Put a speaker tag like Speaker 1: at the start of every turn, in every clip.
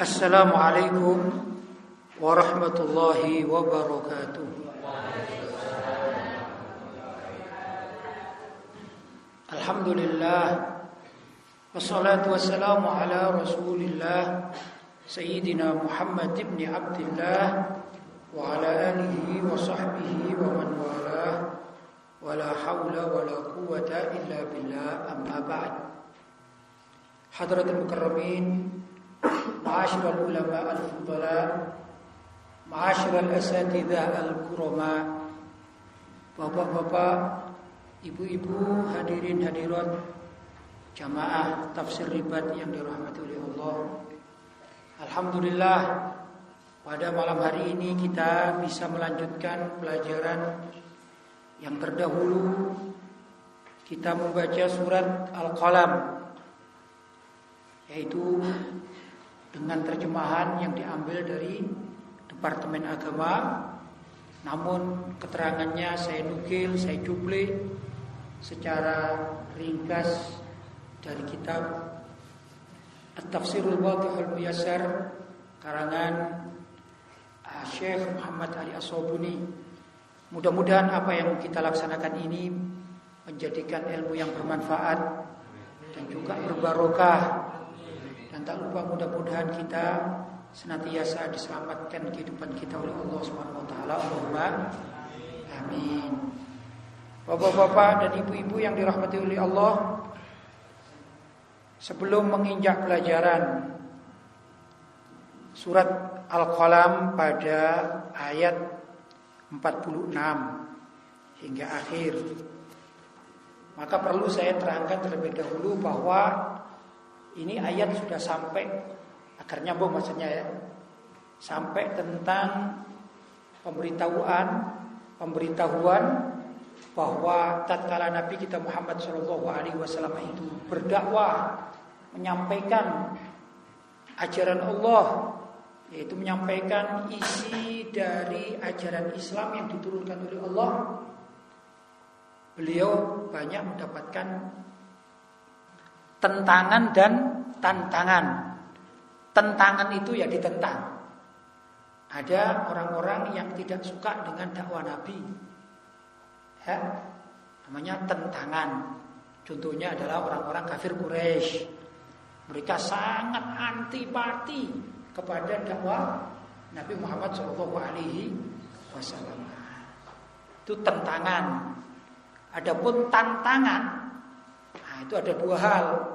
Speaker 1: السلام عليكم ورحمة الله وبركاته الحمد لله والصلاة والسلام على رسول الله سيدنا محمد بن عبد الله وعلى آله وصحبه ومن والاه ولا حول ولا قوة إلا بالله أما بعد حضرة المكرمين معاشر العلماء الفضلاء معاشر الأساتذة الكرماء Bapak-bapak, ibu-ibu, hadirin hadirat jamaah tafsir ribat yang dirahmati oleh Allah. Alhamdulillah pada malam hari ini kita bisa melanjutkan pelajaran yang terdahulu kita membaca surat Al-Qalam yaitu dengan terjemahan yang diambil dari Departemen Agama namun keterangannya saya nukil, saya cuplik secara ringkas dari kitab At-Tafsirul Wadihul Muyassar karangan uh, Syekh Muhammad Ali Asobuni. Mudah-mudahan apa yang kita laksanakan ini menjadikan ilmu yang bermanfaat dan juga berbarokah. Dan tak lupa mudah-mudahan kita senantiasa diselamatkan kehidupan kita oleh Allah Subhanahu wa taala. Amin. Bapak-bapak dan ibu-ibu yang dirahmati oleh Allah, sebelum menginjak pelajaran surat Al-Qalam pada ayat 46 hingga akhir, maka perlu saya terangkan terlebih dahulu bahwa ini ayat sudah sampai Akar nyambung maksudnya ya. Sampai tentang pemberitahuan pemberitahuan bahwa tatkala Nabi kita Muhammad Shallallahu Alaihi Wasallam itu berdakwah menyampaikan ajaran Allah yaitu menyampaikan isi dari ajaran Islam yang diturunkan oleh Allah beliau banyak mendapatkan tentangan dan tantangan Tentangan itu ya ditentang. Ada orang-orang yang tidak suka dengan dakwah Nabi. Ya, namanya tentangan. Contohnya adalah orang-orang kafir Quraisy. Mereka sangat antipati kepada dakwah Nabi Muhammad Shallallahu Alaihi Wasallam. Itu tentangan. Adapun tantangan, nah itu ada dua hal.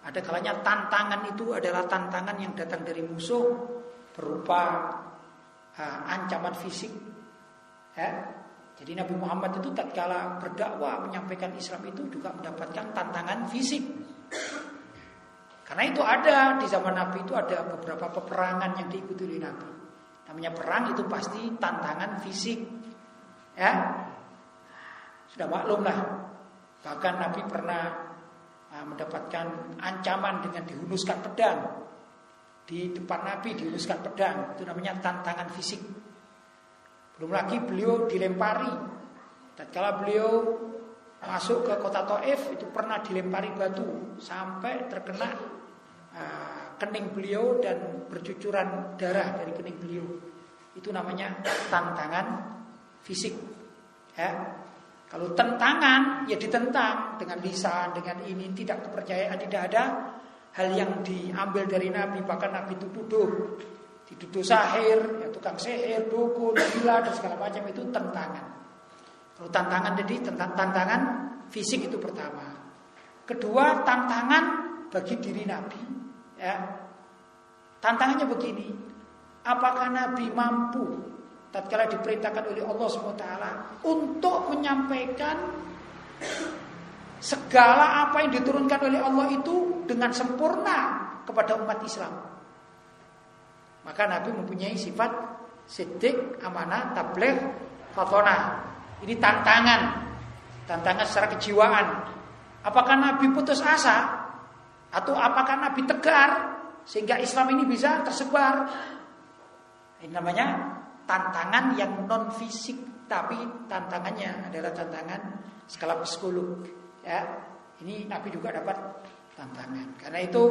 Speaker 1: Ada kalanya tantangan itu adalah tantangan yang datang dari musuh berupa uh, ancaman fisik. Ya. Jadi Nabi Muhammad itu tatkala berdakwah menyampaikan Islam itu juga mendapatkan tantangan fisik. Karena itu ada di zaman Nabi itu ada beberapa peperangan yang diikuti oleh Nabi. Namanya perang itu pasti tantangan fisik. Ya. Sudah maklum lah. Bahkan Nabi pernah Nah, mendapatkan ancaman dengan dihunuskan pedang. Di depan Nabi dihunuskan pedang. Itu namanya tantangan fisik. Belum lagi beliau dilempari. Tatkala beliau masuk ke kota Taif itu pernah dilempari batu sampai terkena uh, kening beliau dan bercucuran darah dari kening beliau. Itu namanya tantangan fisik. Ya kalau tentangan ya ditentang dengan lisan, dengan ini tidak kepercayaan, tidak ada hal yang diambil dari Nabi bahkan Nabi itu tuduh dituduh sahir, ya tukang sihir, dukun, gila dan segala macam itu tentangan. Kalau tantangan jadi tantangan fisik itu pertama. Kedua tantangan bagi diri Nabi. Ya. Tantangannya begini, apakah Nabi mampu tatkala diperintahkan oleh Allah SWT untuk menyampaikan segala apa yang diturunkan oleh Allah itu dengan sempurna kepada umat Islam. Maka Nabi mempunyai sifat sidik, amanah, tabligh, fatona. Ini tantangan. Tantangan secara kejiwaan. Apakah Nabi putus asa atau apakah Nabi tegar sehingga Islam ini bisa tersebar? Ini namanya tantangan yang non fisik tapi tantangannya adalah tantangan skala psikolog ya. Ini Nabi juga dapat tantangan. Karena itu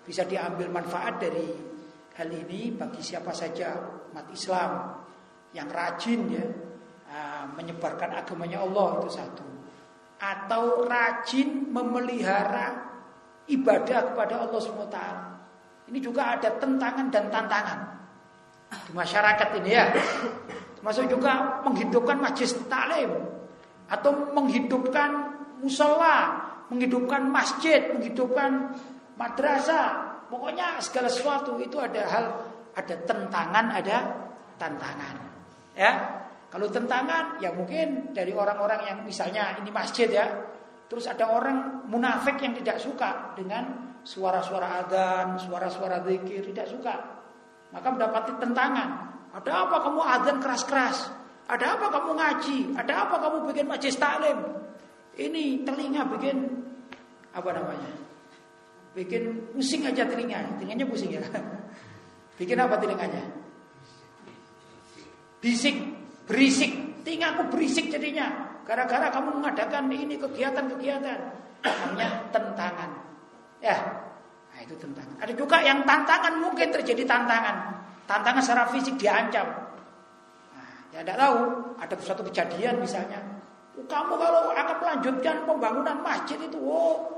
Speaker 1: bisa diambil manfaat dari hal ini bagi siapa saja umat Islam yang rajin ya ah, menyebarkan agamanya Allah itu satu. Atau rajin memelihara ibadah kepada Allah SWT. Ini juga ada tentangan dan tantangan di masyarakat ini ya. Termasuk juga menghidupkan majlis taklim atau menghidupkan musola, menghidupkan masjid, menghidupkan madrasah. Pokoknya segala sesuatu itu ada hal, ada tentangan, ada tantangan. Ya, kalau tentangan ya mungkin dari orang-orang yang misalnya ini masjid ya. Terus ada orang munafik yang tidak suka dengan suara-suara adzan, suara-suara zikir, tidak suka. Maka mendapati tentangan. Ada apa kamu adzan keras-keras? Ada apa kamu ngaji? Ada apa kamu bikin majlis taklim? Ini telinga bikin apa namanya? Bikin pusing aja telinga. Telinganya pusing ya. Bikin apa telinganya? Bising berisik, telingaku berisik jadinya. Gara-gara kamu mengadakan ini kegiatan-kegiatan, namanya tentangan. Ya, nah itu tantangan. Ada juga yang tantangan mungkin terjadi tantangan, tantangan secara fisik diancam. Nah, ya tidak tahu, ada suatu kejadian misalnya, oh, kamu kalau akan melanjutkan pembangunan masjid itu, oh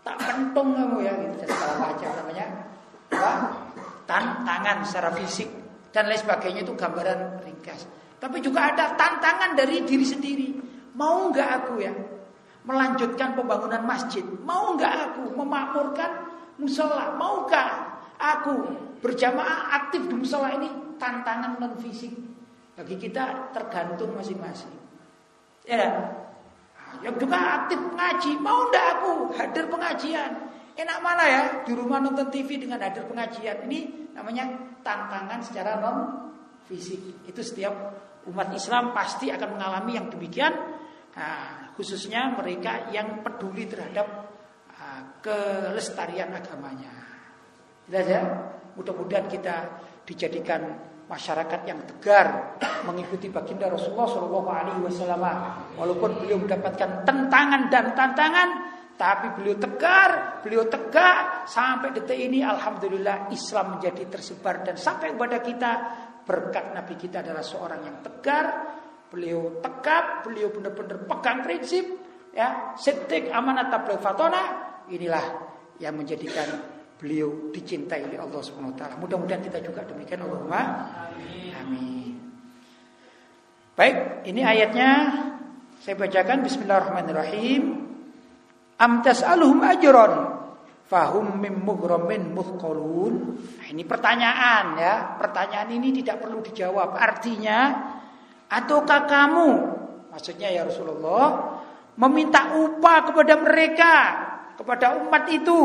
Speaker 1: tak pentung kamu ya, gitu segala macam namanya. Apa? Tantangan secara fisik dan lain sebagainya itu gambaran ringkas. Tapi juga ada tantangan dari diri sendiri. Mau nggak aku ya melanjutkan pembangunan masjid? Mau nggak aku memakmurkan musola? Maukah aku berjamaah aktif di musola ini? Tantangan non fisik bagi kita tergantung masing-masing. Ya, yang juga aktif mengaji. Mau nggak aku hadir pengajian? Enak mana ya di rumah nonton TV dengan hadir pengajian? Ini namanya tantangan secara non fisik. Itu setiap umat Islam pasti akan mengalami yang demikian. Nah, khususnya mereka yang peduli terhadap kelestarian agamanya. Jelas ya? Mudah-mudahan kita dijadikan masyarakat yang tegar mengikuti baginda Rasulullah Wasallam. Walaupun beliau mendapatkan tentangan dan tantangan, tapi beliau tegar, beliau tegak sampai detik ini. Alhamdulillah Islam menjadi tersebar dan sampai kepada kita Berkat Nabi kita adalah seorang yang tegar, beliau tegap, beliau benar-benar pegang prinsip, ya, setik amanat tabligh fatona. Inilah yang menjadikan beliau dicintai oleh Allah Subhanahu wa taala. Mudah-mudahan kita juga demikian Allahumma amin. amin. Baik, ini ayatnya saya bacakan bismillahirrahmanirrahim. Am tas'aluhum ajron Fahum mim mughramin muthqalun. Nah, ini pertanyaan ya. Pertanyaan ini tidak perlu dijawab. Artinya, ataukah kamu, maksudnya ya Rasulullah, meminta upah kepada mereka, kepada umat itu.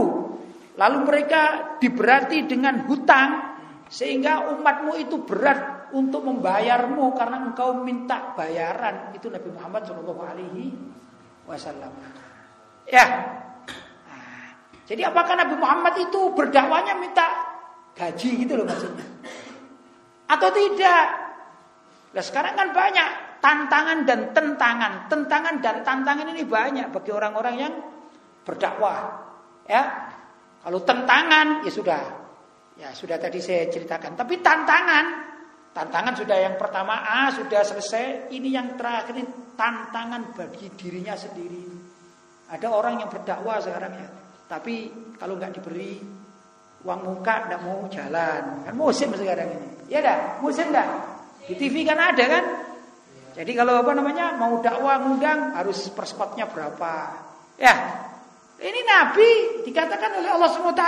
Speaker 1: Lalu mereka diberati dengan hutang sehingga umatmu itu berat untuk membayarmu karena engkau minta bayaran. Itu Nabi Muhammad Shallallahu alaihi wasallam. Ya, jadi apakah Nabi Muhammad itu berdakwanya minta gaji gitu loh maksudnya? Atau tidak? Nah sekarang kan banyak tantangan dan tentangan. Tentangan dan tantangan ini banyak bagi orang-orang yang berdakwah. Ya, kalau tentangan ya sudah, ya sudah tadi saya ceritakan. Tapi tantangan, tantangan sudah yang pertama A sudah selesai. Ini yang terakhir ini tantangan bagi dirinya sendiri. Ada orang yang berdakwah sekarang ya, tapi kalau nggak diberi uang muka tidak mau jalan. Kan musim sekarang ini. Ya dah, musim dah. Di TV kan ada kan? Jadi kalau apa namanya mau dakwah ngundang harus perspotnya berapa? Ya, ini Nabi dikatakan oleh Allah SWT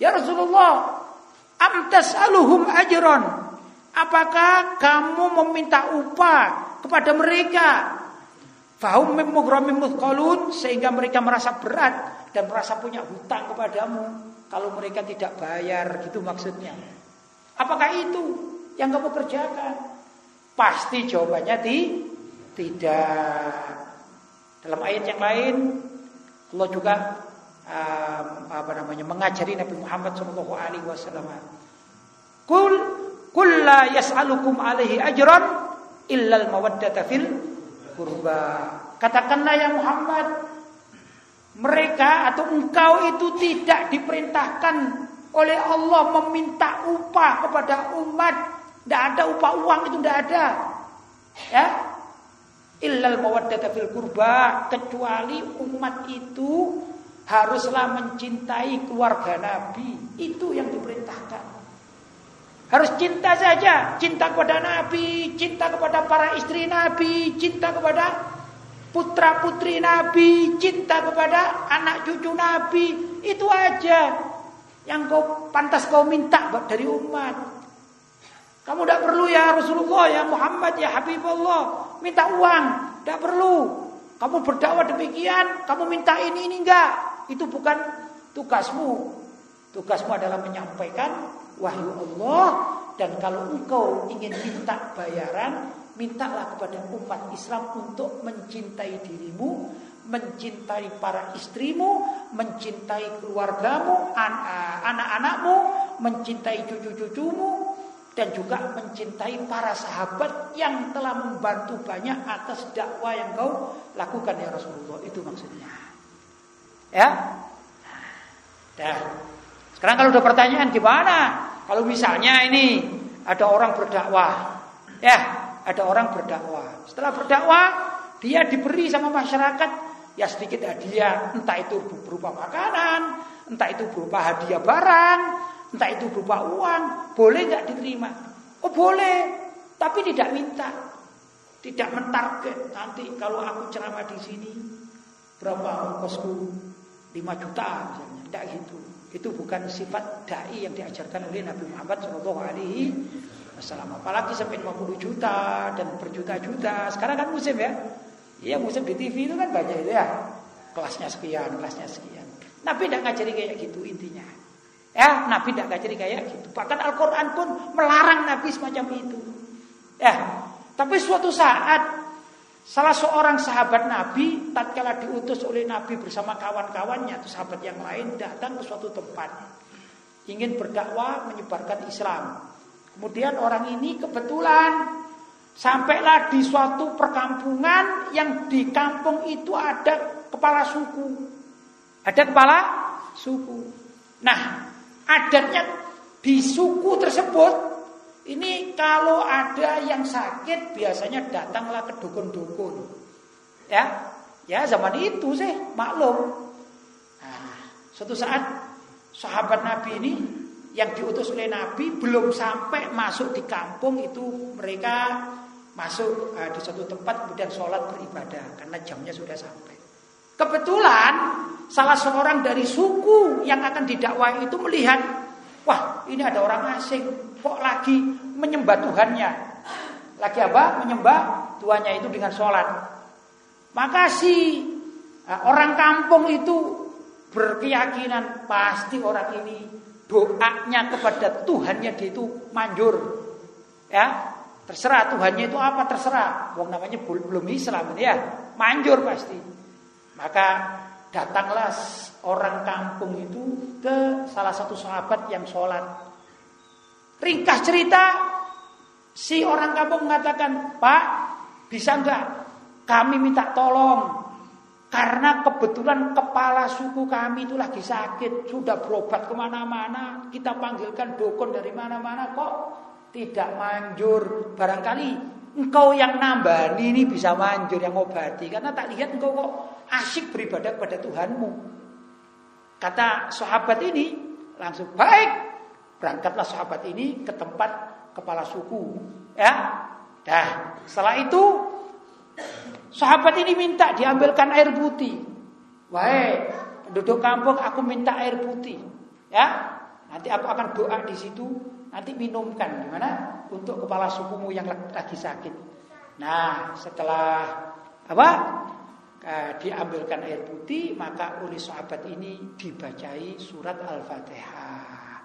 Speaker 1: Ya Rasulullah Amtas aluhum ajron Apakah kamu meminta upah kepada mereka Fahum mimmughramim muthqalun Sehingga mereka merasa berat dan merasa punya hutang kepadamu kalau mereka tidak bayar gitu maksudnya. Apakah itu yang kamu kerjakan? Pasti jawabannya di tidak. Dalam ayat yang lain Allah juga um, apa namanya mengajari Nabi Muhammad Shallallahu alaihi wasallam. Kul kul la yas'alukum alaihi ajran illal mawaddata fil kurba. Katakanlah ya Muhammad, mereka atau engkau itu tidak diperintahkan oleh Allah meminta upah kepada umat. Tidak ada upah uang itu tidak ada. Ya, illal mawaddata fil kurba kecuali umat itu haruslah mencintai keluarga Nabi. Itu yang diperintahkan. Harus cinta saja. Cinta kepada Nabi cinta kepada para istri Nabi cinta kepada putra putri Nabi cinta kepada anak cucu Nabi. Itu aja yang kau pantas kau minta dari umat. Kamu tidak perlu ya Rasulullah ya Muhammad ya Habibullah minta uang, tidak perlu. Kamu berdakwah demikian, kamu minta ini ini enggak. Itu bukan tugasmu. Tugasmu adalah menyampaikan wahyu Allah dan kalau engkau ingin minta bayaran, mintalah kepada umat Islam untuk mencintai dirimu, mencintai para istrimu, mencintai keluargamu, anak-anakmu, mencintai cucu-cucumu, dan juga mencintai para sahabat yang telah membantu banyak atas dakwah yang kau lakukan ya Rasulullah. Itu maksudnya. Ya? Dah. Sekarang kalau udah pertanyaan gimana? Kalau misalnya ini ada orang berdakwah ya ada orang berdakwah. Setelah berdakwah dia diberi sama masyarakat ya sedikit hadiah. Entah itu berupa makanan entah itu berupa hadiah barang Entah itu berupa uang, boleh nggak diterima? Oh boleh, tapi tidak minta. Tidak mentarget nanti kalau aku ceramah di sini berapa ongkosku 5 juta misalnya. Tidak gitu. Itu bukan sifat dai yang diajarkan oleh Nabi Muhammad Shallallahu Alaihi Wasallam. Apalagi sampai 50 juta dan berjuta-juta. Sekarang kan musim ya. Iya musim di TV itu kan banyak itu ya. Kelasnya sekian, kelasnya sekian. Nabi tidak ngajari kayak gitu intinya. Ya, Nabi tidak ngajari kayak gitu. Bahkan Al-Quran pun melarang Nabi semacam itu. Ya, tapi suatu saat salah seorang sahabat Nabi tatkala diutus oleh Nabi bersama kawan-kawannya atau sahabat yang lain datang ke suatu tempat ingin berdakwah menyebarkan Islam. Kemudian orang ini kebetulan sampailah di suatu perkampungan yang di kampung itu ada kepala suku. Ada kepala suku. Nah, adatnya di suku tersebut ini kalau ada yang sakit biasanya datanglah ke dukun-dukun. Ya, ya zaman itu sih maklum. Nah, suatu saat sahabat Nabi ini yang diutus oleh Nabi belum sampai masuk di kampung itu mereka masuk uh, di suatu tempat kemudian sholat beribadah karena jamnya sudah sampai. Kebetulan salah seorang dari suku yang akan didakwai itu melihat, wah ini ada orang asing, kok lagi menyembah Tuhannya. Lagi apa? Menyembah Tuhannya itu dengan sholat. Maka si eh, orang kampung itu berkeyakinan pasti orang ini doanya kepada Tuhannya dia itu manjur. Ya, terserah Tuhannya itu apa terserah. Wong namanya belum Islam ya, manjur pasti. Maka datanglah orang kampung itu ke salah satu sahabat yang sholat. Ringkas cerita, si orang kampung mengatakan, Pak, bisa enggak kami minta tolong karena kebetulan kepala suku kami itu lagi sakit, sudah berobat ke mana-mana, kita panggilkan dukun dari mana-mana kok tidak manjur. Barangkali engkau yang nambah ini bisa manjur yang obati karena tak lihat engkau kok asyik beribadah kepada Tuhanmu. Kata sahabat ini langsung baik berangkatlah sahabat ini ke tempat kepala suku ya. Dah setelah itu sahabat ini minta diambilkan air putih. Wahai penduduk kampung aku minta air putih ya. Nanti aku akan doa di situ Nanti minumkan gimana untuk kepala sukumu yang lagi sakit. Nah, setelah apa? Diambilkan air putih, maka oleh sahabat ini dibacai surat Al-Fatihah.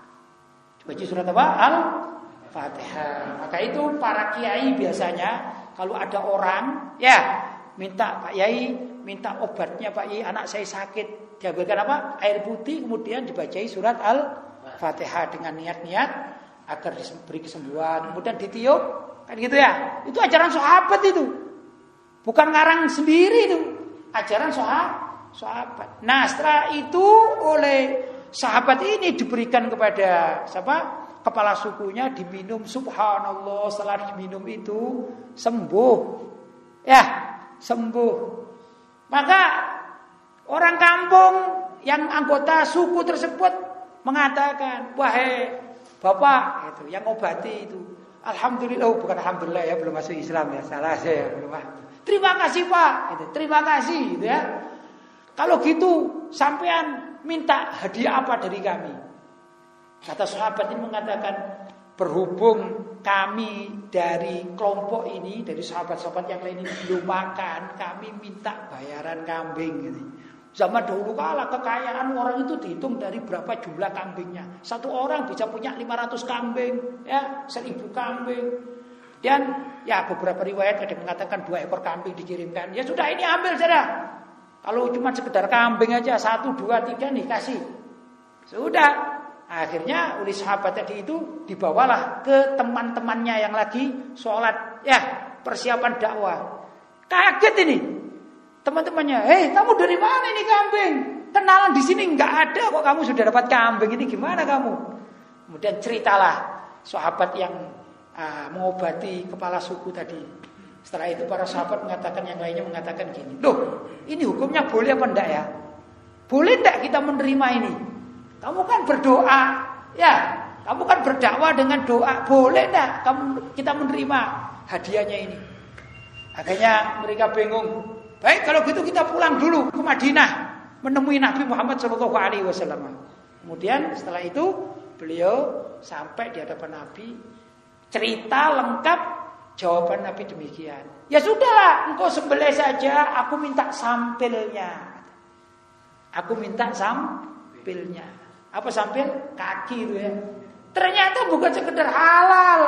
Speaker 1: Dibaca surat apa? Al-Fatihah. Maka itu para kiai biasanya kalau ada orang ya minta Pak Yai minta obatnya Pak Yai anak saya sakit diambilkan apa air putih kemudian dibacai surat al-fatihah dengan niat-niat agar diberi kesembuhan, kemudian ditiup, kan gitu ya. Itu ajaran sahabat itu. Bukan ngarang sendiri itu. Ajaran sahabat. sahabat. Nah, setelah itu oleh sahabat ini diberikan kepada siapa? Kepala sukunya diminum subhanallah setelah diminum itu sembuh. Ya, sembuh. Maka orang kampung yang anggota suku tersebut mengatakan, "Wahai Bapak, itu yang obati itu Alhamdulillah, bukan alhamdulillah ya belum masuk Islam ya, salah saya belum masuk. Terima kasih Pak, gitu. terima kasih gitu ya. Kalau gitu sampean minta hadiah apa dari kami? Kata sahabat ini mengatakan berhubung kami dari kelompok ini dari sahabat-sahabat yang lain ini belum makan, kami minta bayaran kambing gitu. Zaman dahulu kala kekayaan orang itu dihitung dari berapa jumlah kambingnya. Satu orang bisa punya 500 kambing, ya, 1000 kambing. Dan ya beberapa riwayat ada mengatakan dua ekor kambing dikirimkan. Ya sudah ini ambil saja. Kalau cuma sekedar kambing aja satu dua tiga nih kasih. Sudah. Akhirnya oleh sahabat tadi itu dibawalah ke teman-temannya yang lagi sholat ya persiapan dakwah. Kaget ini Teman-temannya, "Hei, kamu dari mana ini kambing? Kenalan di sini nggak ada kok kamu sudah dapat kambing ini gimana kamu?" Kemudian ceritalah sahabat yang uh, mengobati kepala suku tadi. Setelah itu para sahabat mengatakan yang lainnya mengatakan gini, "Loh, ini hukumnya boleh apa enggak ya? Boleh enggak kita menerima ini? Kamu kan berdoa, ya, kamu kan berdakwah dengan doa, boleh enggak kamu kita menerima hadiahnya ini?" Akhirnya mereka bingung, Baik kalau gitu kita pulang dulu ke Madinah menemui Nabi Muhammad Shallallahu Alaihi Wasallam. Kemudian setelah itu beliau sampai di hadapan Nabi cerita lengkap jawaban Nabi demikian. Ya sudahlah, engkau sembelih saja, aku minta sampilnya. Aku minta sampilnya. Apa sampil? Kaki itu ya. Ternyata bukan sekedar halal,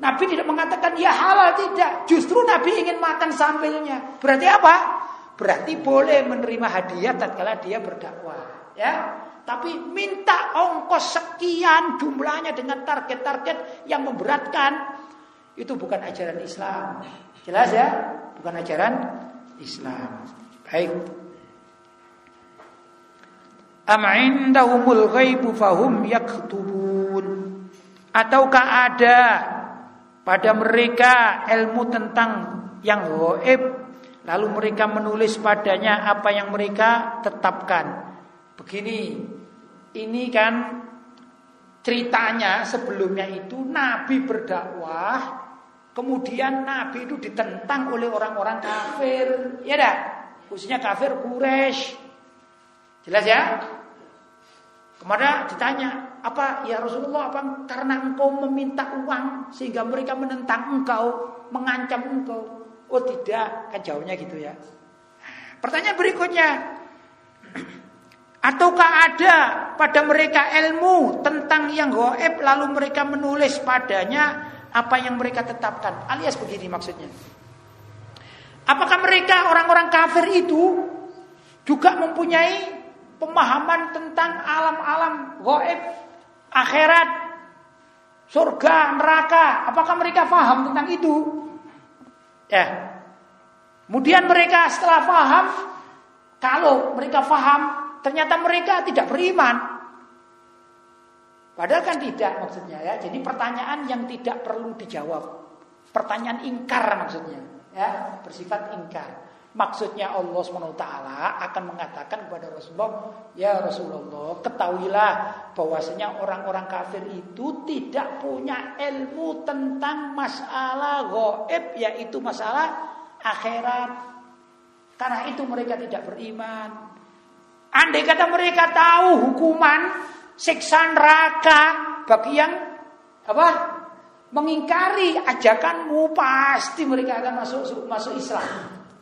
Speaker 1: Nabi tidak mengatakan ya halal tidak. Justru Nabi ingin makan sambilnya. Berarti apa? Berarti boleh menerima hadiah tatkala dia berdakwah, ya. Tapi minta ongkos sekian jumlahnya dengan target-target yang memberatkan itu bukan ajaran Islam. Jelas ya? Bukan ajaran Islam. Baik. Am indahumul ghaibu fahum yaktubun. Ataukah ada pada mereka ilmu tentang yang goib lalu mereka menulis padanya apa yang mereka tetapkan begini ini kan ceritanya sebelumnya itu Nabi berdakwah kemudian Nabi itu ditentang oleh orang-orang kafir ya dah khususnya kafir Quraisy jelas ya Kemudian ditanya, apa ya Rasulullah apa karena engkau meminta uang sehingga mereka menentang engkau, mengancam engkau? Oh tidak, kan jawabnya gitu ya. Pertanyaan berikutnya, ataukah ada pada mereka ilmu tentang yang goib lalu mereka menulis padanya apa yang mereka tetapkan? Alias begini maksudnya. Apakah mereka orang-orang kafir itu juga mempunyai pemahaman tentang alam-alam goib, akhirat, surga, neraka. Apakah mereka paham tentang itu? Ya. Kemudian mereka setelah paham, kalau mereka paham, ternyata mereka tidak beriman. Padahal kan tidak maksudnya ya. Jadi pertanyaan yang tidak perlu dijawab. Pertanyaan ingkar maksudnya, ya, bersifat ingkar. Maksudnya Allah SWT akan mengatakan kepada Rasulullah, ya Rasulullah, ketahuilah bahwasanya orang-orang kafir itu tidak punya ilmu tentang masalah goib, yaitu masalah akhirat. Karena itu mereka tidak beriman. Andai kata mereka tahu hukuman siksa neraka bagi yang apa? Mengingkari ajakanmu pasti mereka akan masuk masuk Islam.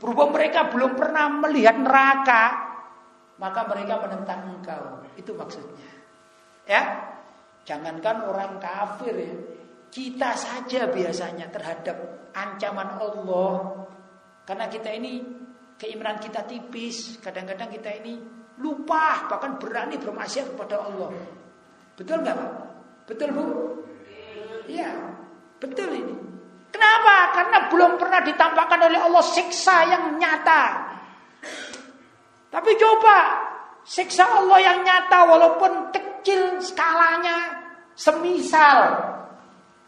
Speaker 1: Berhubung mereka belum pernah melihat neraka, maka mereka menentang engkau. Itu maksudnya. Ya. Jangankan orang kafir ya. Kita saja biasanya terhadap ancaman Allah. Karena kita ini keimanan kita tipis, kadang-kadang kita ini lupa bahkan berani bermaksiat kepada Allah. Betul nggak Pak? Betul Bu? Iya, betul ini. Kenapa? Karena belum pernah ditampakkan oleh Allah siksa yang nyata. Tapi coba Siksa Allah yang nyata walaupun kecil skalanya semisal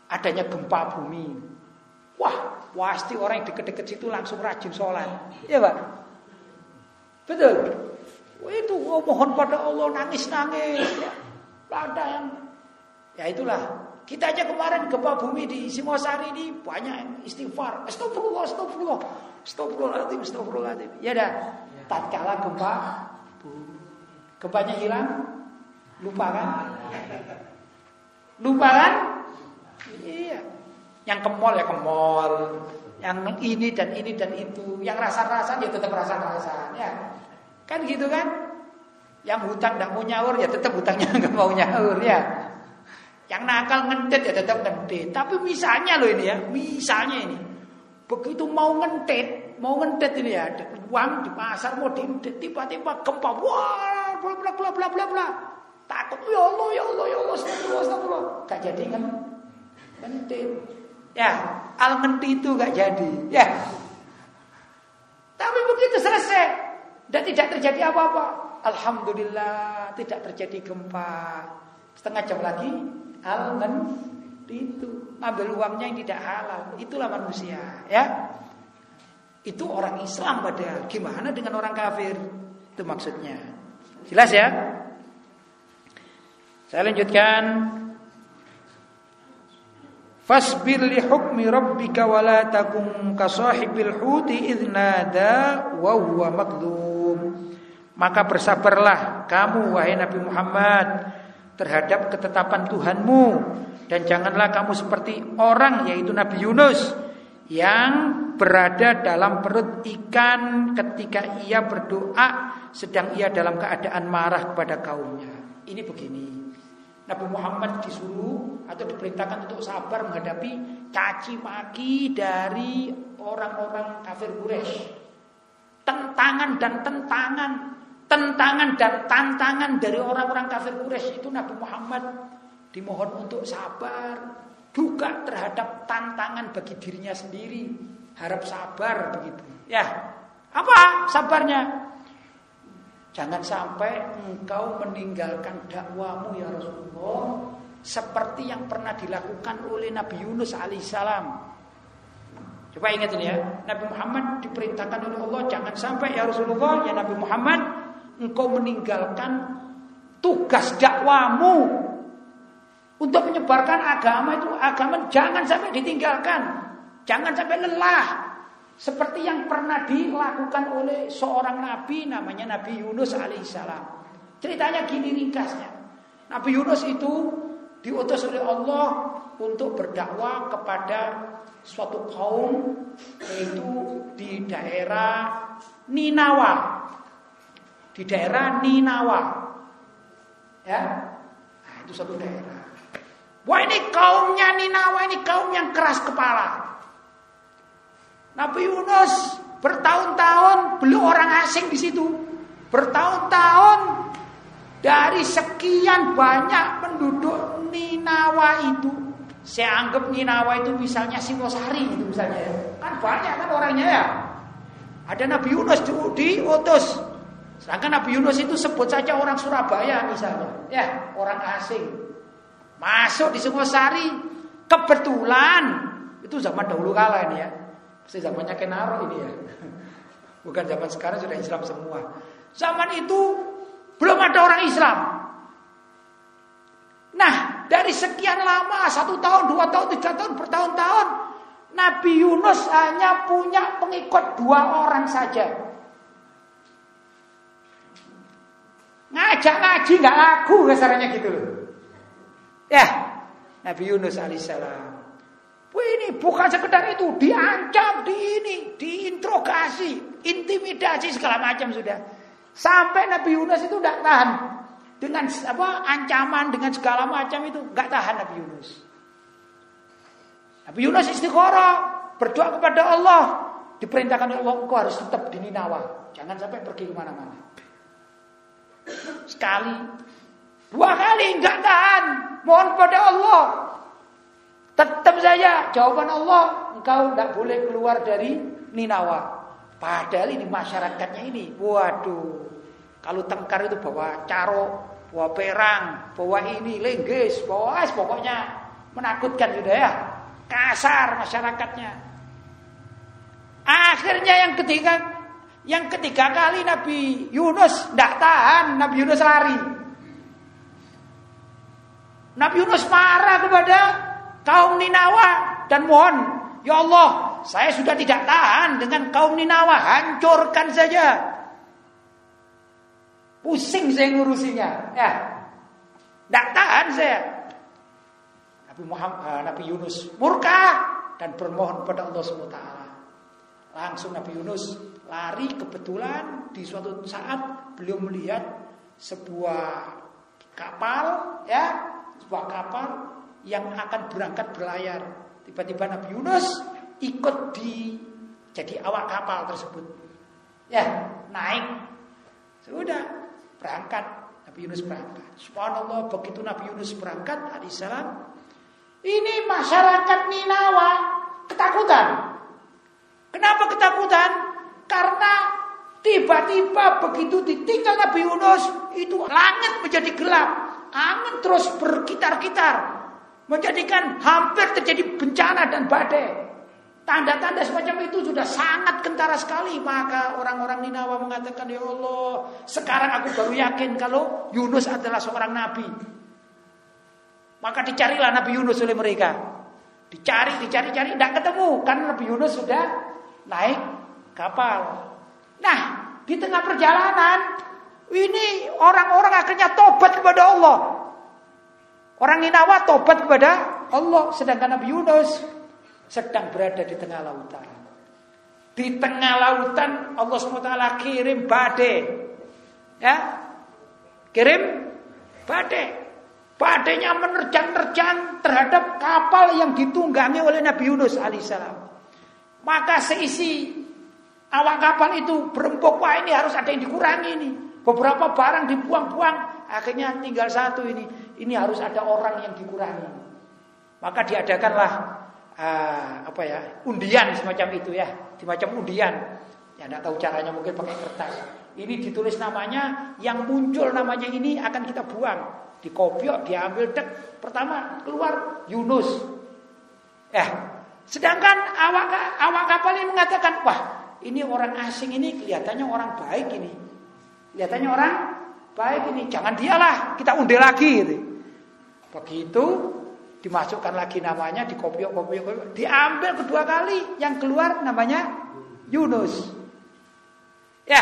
Speaker 1: adanya gempa bumi. Wah, pasti orang yang deket-deket situ langsung rajin sholat. Ya Pak? Betul. Itu oh, mohon pada Allah nangis-nangis. Ya. Ada yang ya itulah. Kita aja kemarin gempa bumi di Singosari ini banyak istighfar. Astagfirullah, astagfirullah. Astagfirullahaladzim, astagfirullahaladzim. Ya dah. Tatkala gempa Gempanya hilang? Lupa kan? Lupa kan? Iya. Yang ke mall ya ke mall. Yang ini dan ini dan itu. Yang rasa-rasa ya tetap rasa-rasa. Ya. Kan gitu kan? Yang hutang tidak mau nyaur ya tetap hutangnya nggak mau nyaur ya. Yang nakal ngentet ya tetap ngentet. Tapi misalnya loh ini ya, misalnya ini. Begitu mau ngentet, mau ngentet ini ya, uang di pasar mau diintet, tiba-tiba gempa, wah bla bla bla bla bla bla. Takut ya Allah ya Allah ya Allah astagfirullah astagfirullah. Gak jadi kan? Ngentit. Ya, al ngenti itu gak jadi. Ya. Tapi begitu selesai dan tidak terjadi apa-apa. Alhamdulillah tidak terjadi gempa. Setengah jam lagi al ngenti itu ambil uangnya yang tidak halal. Itulah manusia, ya. Itu orang Islam padahal. Gimana dengan orang kafir? Itu maksudnya. Jelas ya? Saya lanjutkan. Fasbir li hukmi rabbika wa la takum ka sahibil huti idh nada wa huwa makdum. Maka bersabarlah kamu wahai Nabi Muhammad terhadap ketetapan Tuhanmu dan janganlah kamu seperti orang yaitu Nabi Yunus yang berada dalam perut ikan ketika ia berdoa sedang ia dalam keadaan marah kepada kaumnya. Ini begini. Nabi Muhammad disuruh atau diperintahkan untuk sabar menghadapi caci maki dari orang-orang kafir Quraisy. Tentangan dan tentangan, tentangan dan tantangan dari orang-orang kafir Quraisy itu Nabi Muhammad dimohon untuk sabar juga terhadap tantangan bagi dirinya sendiri, harap sabar begitu. Ya, apa sabarnya? Jangan sampai engkau meninggalkan dakwamu ya Rasulullah seperti yang pernah dilakukan oleh Nabi Yunus alaihissalam. Coba ingat ini ya, Nabi Muhammad diperintahkan oleh Allah jangan sampai ya Rasulullah ya Nabi Muhammad engkau meninggalkan tugas dakwamu untuk menyebarkan agama itu agama jangan sampai ditinggalkan, jangan sampai lelah. Seperti yang pernah dilakukan oleh seorang nabi namanya Nabi Yunus alaihissalam. Ceritanya gini ringkasnya. Nabi Yunus itu diutus oleh Allah untuk berdakwah kepada suatu kaum yaitu di daerah Ninawa. Di daerah Ninawa. Ya. Nah, itu satu daerah. Wah ini kaumnya Ninawa ini kaum yang keras kepala. Nabi Yunus bertahun-tahun belum orang asing di situ. Bertahun-tahun dari sekian banyak penduduk Ninawa itu. Saya anggap Ninawa itu misalnya Singosari itu misalnya ya. Kan banyak kan orangnya ya. Ada Nabi Yunus diutus. Sedangkan Nabi Yunus itu sebut saja orang Surabaya misalnya. Ya, orang asing. Masuk di Singosari. Kebetulan. Itu zaman dahulu kala ini ya. Pasti zamannya Kenaro ini ya. Bukan zaman sekarang sudah Islam semua. Zaman itu belum ada orang Islam. Nah, dari sekian lama, satu tahun, dua tahun, tiga tahun, bertahun-tahun, Nabi Yunus hanya punya pengikut dua orang saja. Ngajak ngaji nggak laku kasarnya gitu loh. Ya, Nabi Yunus alaihissalam. Ini bukan sekedar itu, diancam, di ini, diinterogasi, intimidasi segala macam sudah. Sampai Nabi Yunus itu tidak tahan dengan apa ancaman dengan segala macam itu nggak tahan Nabi Yunus. Nabi Yunus istiqoroh berdoa kepada Allah diperintahkan oleh Allah engkau harus tetap di Ninawa jangan sampai pergi ke mana-mana sekali dua kali nggak tahan mohon pada Allah Tetap saja jawaban Allah, engkau tidak boleh keluar dari Ninawa. Padahal ini masyarakatnya ini, waduh, Kalau tengkar itu bawa caro, bawa perang, bawa ini, lenggis, bawa es, pokoknya menakutkan sudah ya. Kasar masyarakatnya. Akhirnya yang ketiga yang ketiga kali Nabi Yunus tidak tahan, Nabi Yunus lari. Nabi Yunus marah kepada kaum Ninawa dan mohon, ya Allah, saya sudah tidak tahan dengan kaum Ninawa, hancurkan saja. Pusing saya ngurusinya. Ya. Tidak tahan saya. Nabi Muhammad, uh, Nabi Yunus murka dan bermohon kepada Allah SWT. Langsung Nabi Yunus lari kebetulan di suatu saat beliau melihat sebuah kapal ya, sebuah kapal yang akan berangkat berlayar. Tiba-tiba Nabi Yunus ikut di jadi awak kapal tersebut. Ya, naik. Sudah berangkat Nabi Yunus berangkat. Subhanallah begitu Nabi Yunus berangkat alaihissalam ini masyarakat Ninawa ketakutan. Kenapa ketakutan? Karena tiba-tiba begitu ditinggal Nabi Yunus itu langit menjadi gelap, angin terus berkitar-kitar menjadikan hampir terjadi bencana dan badai. Tanda-tanda semacam itu sudah sangat kentara sekali. Maka orang-orang Ninawa mengatakan, Ya Allah, sekarang aku baru yakin kalau Yunus adalah seorang nabi. Maka dicarilah Nabi Yunus oleh mereka. Dicari, dicari, cari, tidak ketemu. Karena Nabi Yunus sudah naik kapal. Nah, di tengah perjalanan, ini orang-orang akhirnya tobat kepada Allah. Orang Ninawa tobat kepada Allah. Sedangkan Nabi Yunus sedang berada di tengah lautan. Di tengah lautan Allah SWT kirim badai. Ya. Kirim badai. Badainya menerjang-nerjang terhadap kapal yang ditunggangi oleh Nabi Yunus alaihissalam. Maka seisi awak kapal itu berempuk, wah ini harus ada yang dikurangi ini. Beberapa barang dibuang-buang, akhirnya tinggal satu ini. Ini harus ada orang yang dikurangi. Maka diadakanlah uh, apa ya undian semacam itu ya semacam undian ya tidak tahu caranya mungkin pakai kertas ini ditulis namanya yang muncul namanya ini akan kita buang di kopiok diambil dek pertama keluar Yunus ya sedangkan awak awak kapal ini mengatakan wah ini orang asing ini kelihatannya orang baik ini kelihatannya orang baik ini jangan dialah kita undi lagi gitu. begitu dimasukkan lagi namanya, dikopiok, kopiok, kopiok, diambil kedua kali, yang keluar namanya Yunus. Ya,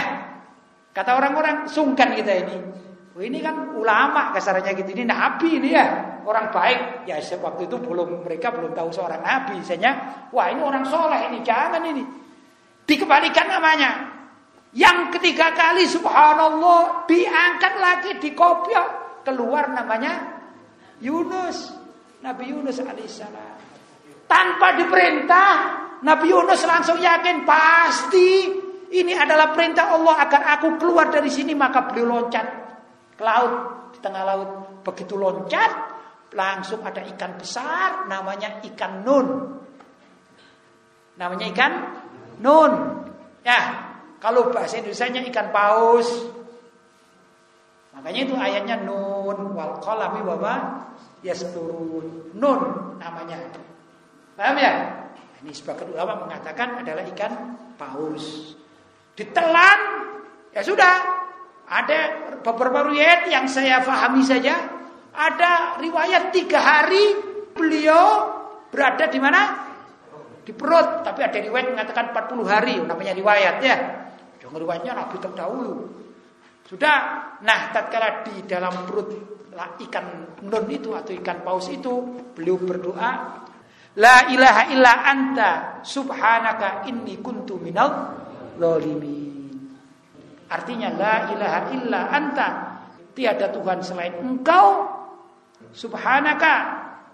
Speaker 1: kata orang-orang sungkan kita ini. Oh, ini kan ulama kasarnya gitu, ini nabi ini ya, orang baik. Ya waktu itu belum mereka belum tahu seorang nabi, misalnya, wah ini orang soleh ini, jangan ini. Dikembalikan namanya. Yang ketiga kali subhanallah diangkat lagi dikopiok keluar namanya Yunus. Nabi Yunus alaihissalam. Tanpa diperintah, Nabi Yunus langsung yakin pasti ini adalah perintah Allah agar aku keluar dari sini maka beliau loncat ke laut di tengah laut. Begitu loncat, langsung ada ikan besar namanya ikan nun. Namanya ikan nun. Ya, kalau bahasa Indonesia ikan paus. Makanya itu ayatnya nun wal qalami wa yasturun. Nun namanya. Paham ya? Ini sebagian ulama mengatakan adalah ikan paus. Ditelan, ya sudah. Ada beberapa riwayat yang saya fahami saja. Ada riwayat tiga hari beliau berada di mana? Di perut. Tapi ada riwayat mengatakan 40 hari. Namanya riwayat ya. Jangan riwayatnya Nabi terdahulu. Sudah. Nah, tatkala di dalam perut ikan nun itu atau ikan paus itu beliau berdoa La ilaha illa anta subhanaka inni kuntu minal zalimin. Artinya la ilaha illa anta tiada Tuhan selain engkau subhanaka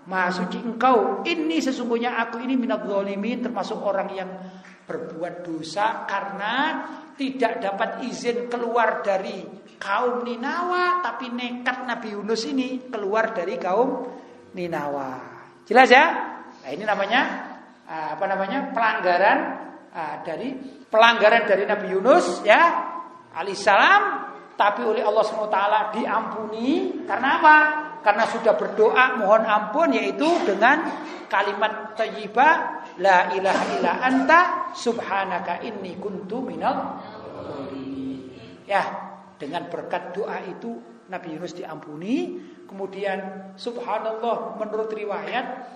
Speaker 1: maha suci engkau ini sesungguhnya aku ini minal zalimin termasuk orang yang berbuat dosa karena tidak dapat izin keluar dari kaum Ninawa tapi nekat Nabi Yunus ini keluar dari kaum Ninawa. Jelas ya? Nah, ini namanya ah, apa namanya? pelanggaran ah, dari pelanggaran dari Nabi Yunus ya alaihissalam tapi oleh Allah SWT diampuni karena apa? Karena sudah berdoa mohon ampun yaitu dengan kalimat thayyibah la ilaha illa anta subhanaka inni kuntu minal Ya, dengan berkat doa itu Nabi Yunus diampuni, kemudian subhanallah menurut riwayat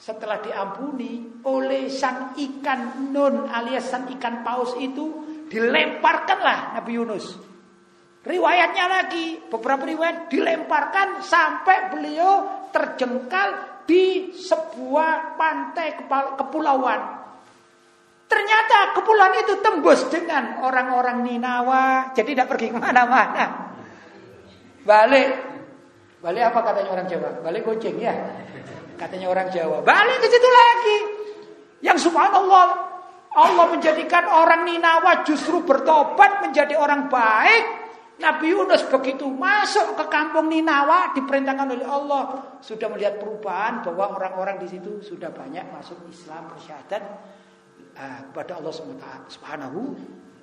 Speaker 1: setelah diampuni oleh sang ikan nun alias sang ikan paus itu dilemparkanlah Nabi Yunus. Riwayatnya lagi, beberapa riwayat dilemparkan sampai beliau terjengkal di sebuah pantai kepulauan. Ternyata kepulauan itu tembus dengan orang-orang Ninawa, jadi tidak pergi ke mana-mana. Balik, balik apa katanya orang Jawa? Balik kucing ya, katanya orang Jawa. Balik ke situ lagi. Yang subhanallah, Allah menjadikan orang Ninawa justru bertobat menjadi orang baik. Nabi Yunus begitu masuk ke kampung Ninawa diperintahkan oleh Allah sudah melihat perubahan bahwa orang-orang di situ sudah banyak masuk Islam bersyahadat uh, kepada Allah Subhanahu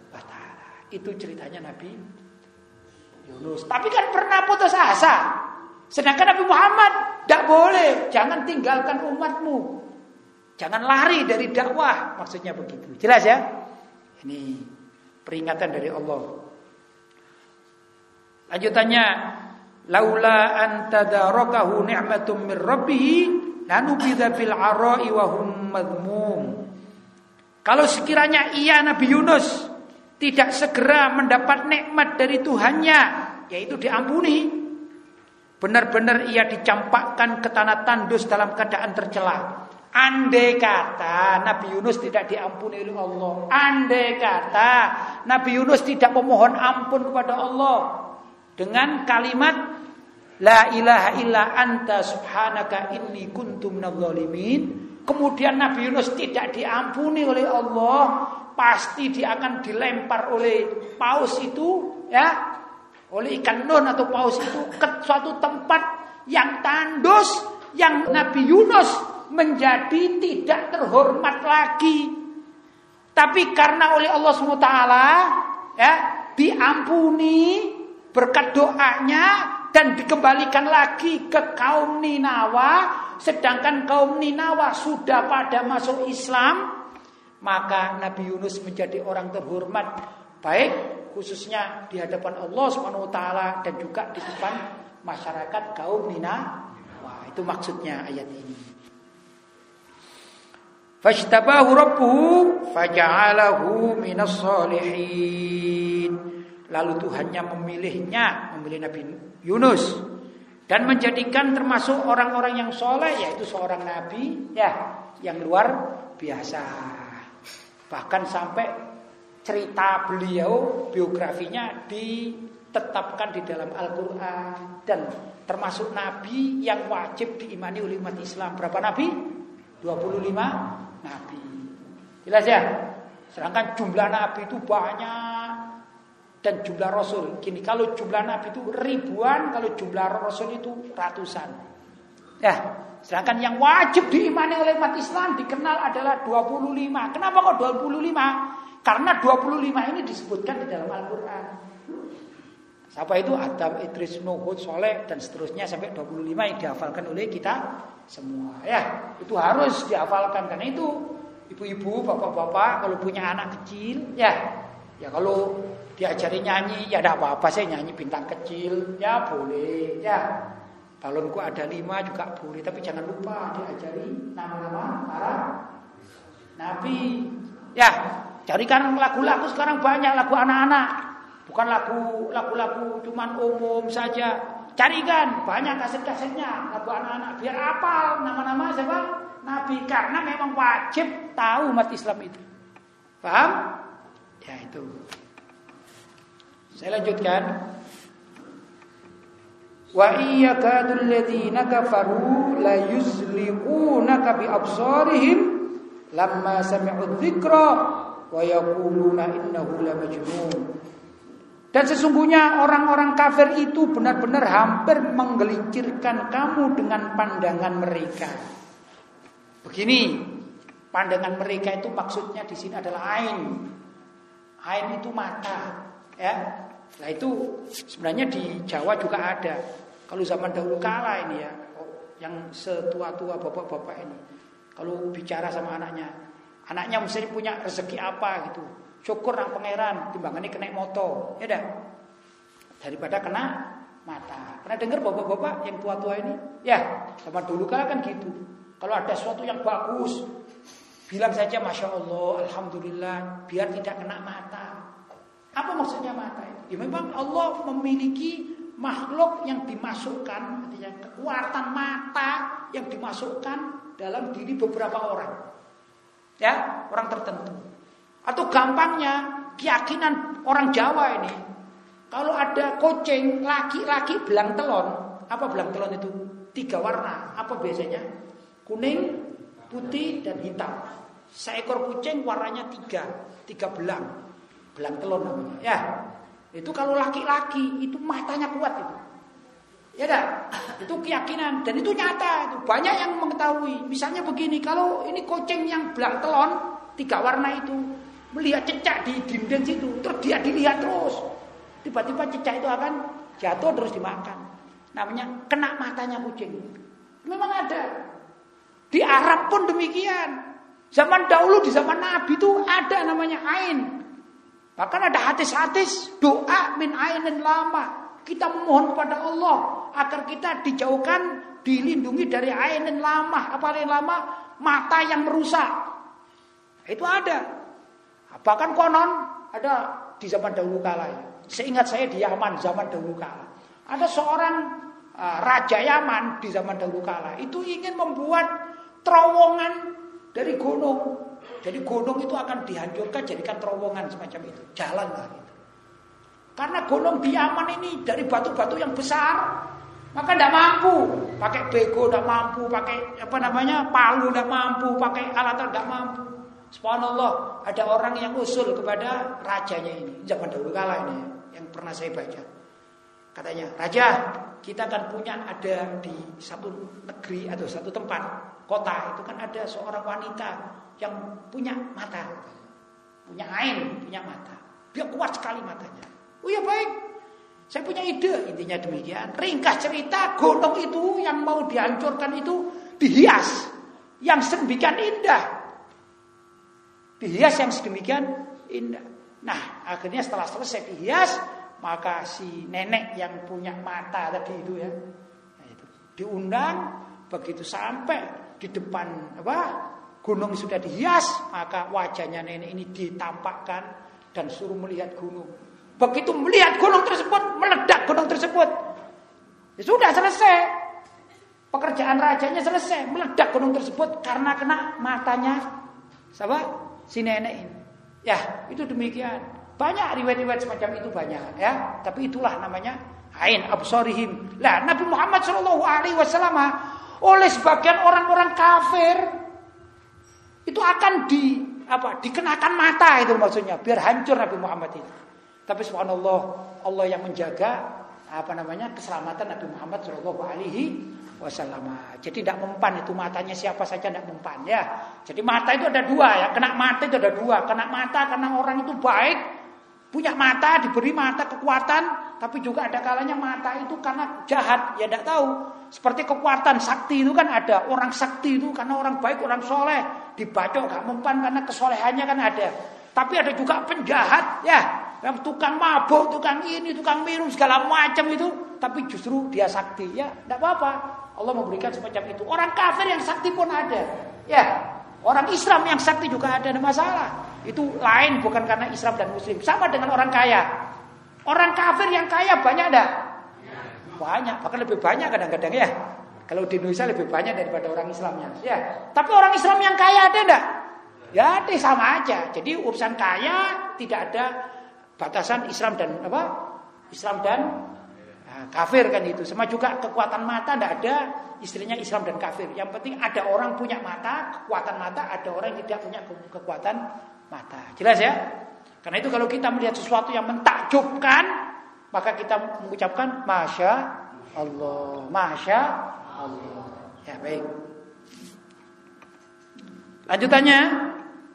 Speaker 1: wa taala. Itu ceritanya Nabi Yunus. Tapi kan pernah putus asa. Sedangkan Nabi Muhammad tidak boleh, jangan tinggalkan umatmu. Jangan lari dari dakwah, maksudnya begitu. Jelas ya? Ini peringatan dari Allah. Lanjutannya, laula an tadarakahu ni'matum min rabbih lanubidha fil ara'i wa hum. Kalau sekiranya ia Nabi Yunus tidak segera mendapat nikmat dari Tuhannya, yaitu diampuni, benar-benar ia dicampakkan ke tanah tandus dalam keadaan tercela. Andai kata Nabi Yunus tidak diampuni oleh Allah, andai kata Nabi Yunus tidak memohon ampun kepada Allah dengan kalimat La ilaha illa anta subhanaka inni kuntum minadh kemudian Nabi Yunus tidak diampuni oleh Allah, pasti dia akan dilempar oleh paus itu, ya, oleh ikan nun atau paus itu ke suatu tempat yang tandus, yang Nabi Yunus menjadi tidak terhormat lagi. Tapi karena oleh Allah SWT ya diampuni berkat doanya dan dikembalikan lagi ke kaum Ninawa. Sedangkan kaum Ninawa sudah pada masuk Islam maka Nabi Yunus menjadi orang terhormat. Baik khususnya di hadapan Allah Subhanahu wa taala dan juga di depan masyarakat kaum Ninawa. Itu maksudnya ayat ini. Fashtabahu rabbuhu faja'alahu minas salihin Lalu Tuhannya memilihnya, memilih Nabi Yunus dan menjadikan termasuk orang-orang yang soleh yaitu seorang nabi ya yang luar biasa. Bahkan sampai cerita beliau biografinya ditetapkan di dalam Al-Qur'an dan termasuk nabi yang wajib diimani oleh umat Islam. Berapa nabi? 25 nabi. Jelas ya? Sedangkan jumlah nabi itu banyak dan jumlah rasul. Gini, kalau jumlah nabi itu ribuan, kalau jumlah rasul itu ratusan. Ya, sedangkan yang wajib diimani oleh umat Islam dikenal adalah 25. Kenapa kok 25? Karena 25 ini disebutkan di dalam Al-Qur'an. Siapa itu Adam, Idris, Nuh, Hud, Soleh dan seterusnya sampai 25 yang dihafalkan oleh kita semua. Ya, itu harus dihafalkan karena itu ibu-ibu, bapak-bapak kalau punya anak kecil, ya, ya kalau diajari nyanyi, ya tidak apa-apa saya nyanyi bintang kecil, ya boleh, ya. Balonku ada lima juga boleh, tapi jangan lupa diajari nama-nama para nabi. Ya, carikan lagu-lagu sekarang banyak lagu anak-anak, bukan lagu lagu-lagu cuman umum saja. Carikan banyak kaset-kasetnya lagu anak-anak biar apal nama-nama siapa nabi karena memang wajib tahu umat Islam itu. Paham? Ya itu. Saya lanjutkan. Wa iyyakadul ladzina kafaru la yuzliqunaka bi absarihim lamma sami'u dzikra wa yaquluna innahu la majnun. Dan sesungguhnya orang-orang kafir itu benar-benar hampir menggelincirkan kamu dengan pandangan mereka. Begini, pandangan mereka itu maksudnya di sini adalah ain. Ain itu mata, ya Nah itu sebenarnya di Jawa juga ada. Kalau zaman dahulu kala ini ya, yang setua-tua bapak-bapak ini, kalau bicara sama anaknya, anaknya mesti punya rezeki apa gitu. Syukur nang pangeran, timbangannya kena moto, ya dah. Daripada kena mata. Karena dengar bapak-bapak yang tua-tua ini, ya zaman dulu kala kan gitu. Kalau ada sesuatu yang bagus, bilang saja masya Allah, alhamdulillah, biar tidak kena mata. Apa maksudnya mata itu? Ya memang Allah memiliki makhluk yang dimasukkan, artinya kekuatan mata yang dimasukkan dalam diri beberapa orang. Ya, orang tertentu. Atau gampangnya keyakinan orang Jawa ini, kalau ada kucing laki-laki belang telon, apa belang telon itu? Tiga warna. Apa biasanya? Kuning, putih, dan hitam. Seekor kucing warnanya tiga, tiga belang belang telur namanya. Ya. Itu kalau laki-laki itu matanya kuat itu. Ya dah, itu keyakinan dan itu nyata itu banyak yang mengetahui. Misalnya begini, kalau ini kucing yang belang telon tiga warna itu melihat cecak di dinding situ, terus dia dilihat terus. Tiba-tiba cecak itu akan jatuh terus dimakan. Namanya kena matanya kucing. Memang ada. Di Arab pun demikian. Zaman dahulu di zaman Nabi itu ada namanya ain. Bahkan ada hadis-hadis doa min ainin lama. Kita memohon kepada Allah agar kita dijauhkan, dilindungi dari ainin lama. Apa yang lama? Mata yang merusak. Itu ada. Bahkan konon ada di zaman dahulu kala. Seingat saya di Yaman zaman dahulu kala. Ada seorang uh, raja Yaman di zaman dahulu kala itu ingin membuat terowongan dari gunung jadi gunung itu akan dihancurkan jadikan terowongan semacam itu. Jalan lah gitu. Karena gunung di Yaman ini dari batu-batu yang besar, maka tidak mampu pakai bego, tidak mampu pakai apa namanya palu, tidak mampu pakai alat tidak mampu. Subhanallah, ada orang yang usul kepada rajanya ini zaman dahulu kala ini yang pernah saya baca. Katanya, Raja, kita akan punya ada di satu negeri atau satu tempat kota itu kan ada seorang wanita yang punya mata, punya ain, punya mata. Dia kuat sekali matanya. Oh ya baik, saya punya ide intinya demikian. Ringkas cerita, gunung itu yang mau dihancurkan itu dihias, yang sedemikian indah. Dihias yang sedemikian indah. Nah, akhirnya setelah selesai dihias, maka si nenek yang punya mata tadi itu ya, nah itu, diundang begitu sampai di depan apa gunung sudah dihias, maka wajahnya nenek ini ditampakkan dan suruh melihat gunung. Begitu melihat gunung tersebut, meledak gunung tersebut. Ya sudah selesai. Pekerjaan rajanya selesai, meledak gunung tersebut karena kena matanya siapa? Si nenek ini. Ya, itu demikian. Banyak riwayat-riwayat semacam itu banyak ya, tapi itulah namanya ain absarihim. Lah Nabi Muhammad Shallallahu alaihi wasallam oleh sebagian orang-orang kafir itu akan di apa dikenakan mata itu maksudnya biar hancur Nabi Muhammad itu. Tapi subhanallah Allah yang menjaga apa namanya keselamatan Nabi Muhammad Shallallahu Alaihi Wasallam. Jadi tidak mempan itu matanya siapa saja tidak mempan ya. Jadi mata itu ada dua ya. Kena mata itu ada dua. Kena mata karena orang itu baik punya mata diberi mata kekuatan, tapi juga ada kalanya mata itu karena jahat ya tidak tahu. Seperti kekuatan sakti itu kan ada orang sakti itu karena orang baik orang soleh dibacok gak mempan karena kesolehannya kan ada. Tapi ada juga penjahat ya, yang tukang mabuk, tukang ini, tukang minum segala macam itu, tapi justru dia sakti ya, tidak apa-apa. Allah memberikan semacam itu. Orang kafir yang sakti pun ada, ya. Orang Islam yang sakti juga ada, ada masalah. Itu lain bukan karena Islam dan Muslim. Sama dengan orang kaya. Orang kafir yang kaya banyak ada? Banyak, bahkan lebih banyak kadang-kadang ya. Kalau di Indonesia lebih banyak daripada orang Islamnya. Ya, tapi orang Islam yang kaya ada enggak? Ya, ada sama aja. Jadi urusan kaya tidak ada batasan Islam dan apa? Islam dan nah, kafir kan itu. Sama juga kekuatan mata tidak ada istrinya Islam dan kafir. Yang penting ada orang punya mata, kekuatan mata, ada orang yang tidak punya kekuatan mata. Jelas ya? Karena itu kalau kita melihat sesuatu yang mentakjubkan, maka kita mengucapkan Masya Allah. Masya Allah. Ya baik. Lanjutannya,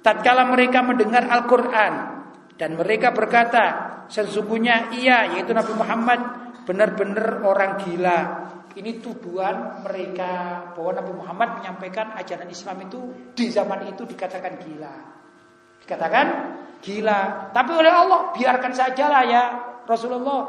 Speaker 1: tatkala mereka mendengar Al-Qur'an dan mereka berkata, sesungguhnya ia yaitu Nabi Muhammad benar-benar orang gila. Ini tuduhan mereka bahwa Nabi Muhammad menyampaikan ajaran Islam itu di zaman itu dikatakan gila. Dikatakan gila. Tapi oleh Allah biarkan sajalah ya Rasulullah.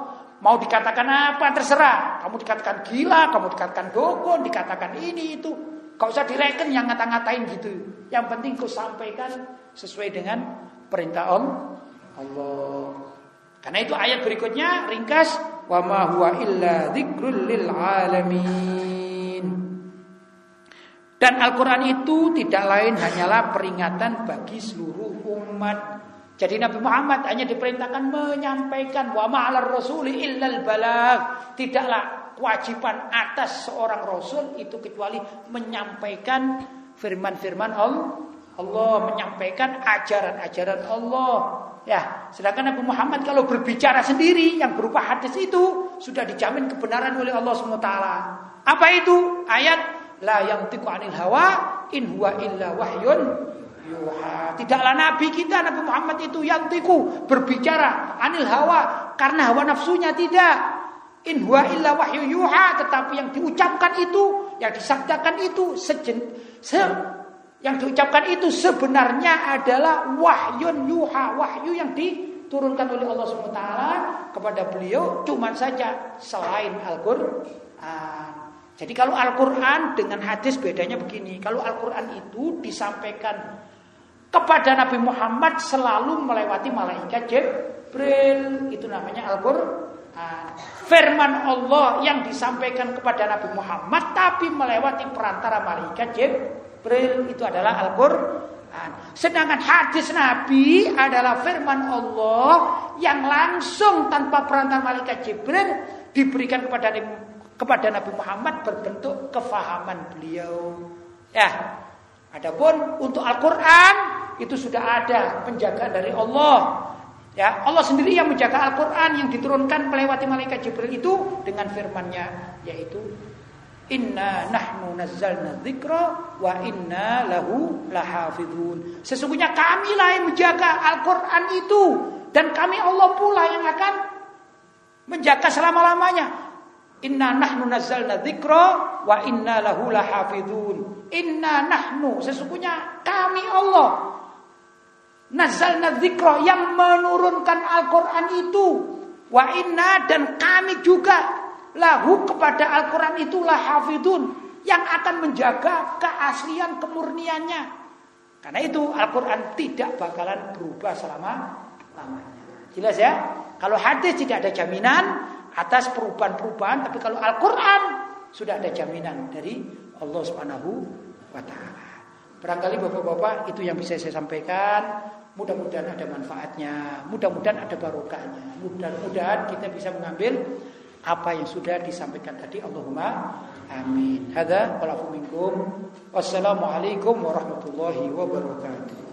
Speaker 1: Mau dikatakan apa terserah. Kamu dikatakan gila, kamu dikatakan dukun, dikatakan ini itu. Kau usah direken yang ngata-ngatain gitu. Yang penting kau sampaikan sesuai dengan perintah Allah. Karena itu ayat berikutnya ringkas wa ma huwa illa dzikrul lil alamin. Dan Al-Qur'an itu tidak lain hanyalah peringatan bagi seluruh umat. Jadi Nabi Muhammad hanya diperintahkan menyampaikan wa ma'alar rasuli illal balag. Tidaklah kewajiban atas seorang rasul itu kecuali menyampaikan firman-firman Allah. Allah menyampaikan ajaran-ajaran Allah. Ya, sedangkan Nabi Muhammad kalau berbicara sendiri yang berupa hadis itu sudah dijamin kebenaran oleh Allah SWT. Apa itu? Ayat la yang tiku anil hawa in huwa illa wahyun Tidaklah nabi kita Nabi Muhammad itu yang tiku berbicara anil hawa karena hawa nafsunya tidak. In huwa illa wahyu yuha, tetapi yang diucapkan itu, yang disabdakan itu sejen, se, yang diucapkan itu sebenarnya adalah wahyun yuha, wahyu yang diturunkan oleh Allah SWT kepada beliau cuma saja selain Al-Qur'an. Jadi kalau Al-Qur'an dengan hadis bedanya begini. Kalau Al-Qur'an itu disampaikan kepada Nabi Muhammad selalu melewati malaikat Jibril. Itu namanya Al-Qur'an. Firman Allah yang disampaikan kepada Nabi Muhammad tapi melewati perantara malaikat Jibril. Itu adalah Al-Qur'an. Sedangkan hadis Nabi adalah firman Allah yang langsung tanpa perantara malaikat Jibril diberikan kepada kepada Nabi Muhammad berbentuk kefahaman beliau. Ya. Adapun untuk Al-Qur'an itu sudah ada penjagaan dari Allah. Ya, Allah sendiri yang menjaga Al-Qur'an yang diturunkan melewati malaikat Jibril itu dengan firman-Nya yaitu Inna nahnu nazzalna dzikra wa inna lahu lahafizun. Sesungguhnya kamilah yang menjaga Al-Qur'an itu dan kami Allah pula yang akan menjaga selama-lamanya. Inna nahnu nazzalna dzikra wa inna lahu lahafizun. Inna nahnu sesungguhnya kami Allah nazzalna dzikra yang menurunkan Al-Qur'an itu wa inna dan kami juga lahu kepada Al-Quran itulah hafidun yang akan menjaga keaslian kemurniannya. Karena itu Al-Quran tidak bakalan berubah selama lamanya. Jelas ya? Kalau hadis tidak ada jaminan atas perubahan-perubahan, tapi kalau Al-Quran sudah ada jaminan dari Allah Subhanahu wa taala. Barangkali Bapak-bapak itu yang bisa saya sampaikan. Mudah-mudahan ada manfaatnya, mudah-mudahan ada barokahnya. Mudah-mudahan kita bisa mengambil apa yang sudah disampaikan tadi Allahumma amin. Minkum. Wassalamualaikum warahmatullahi wabarakatuh.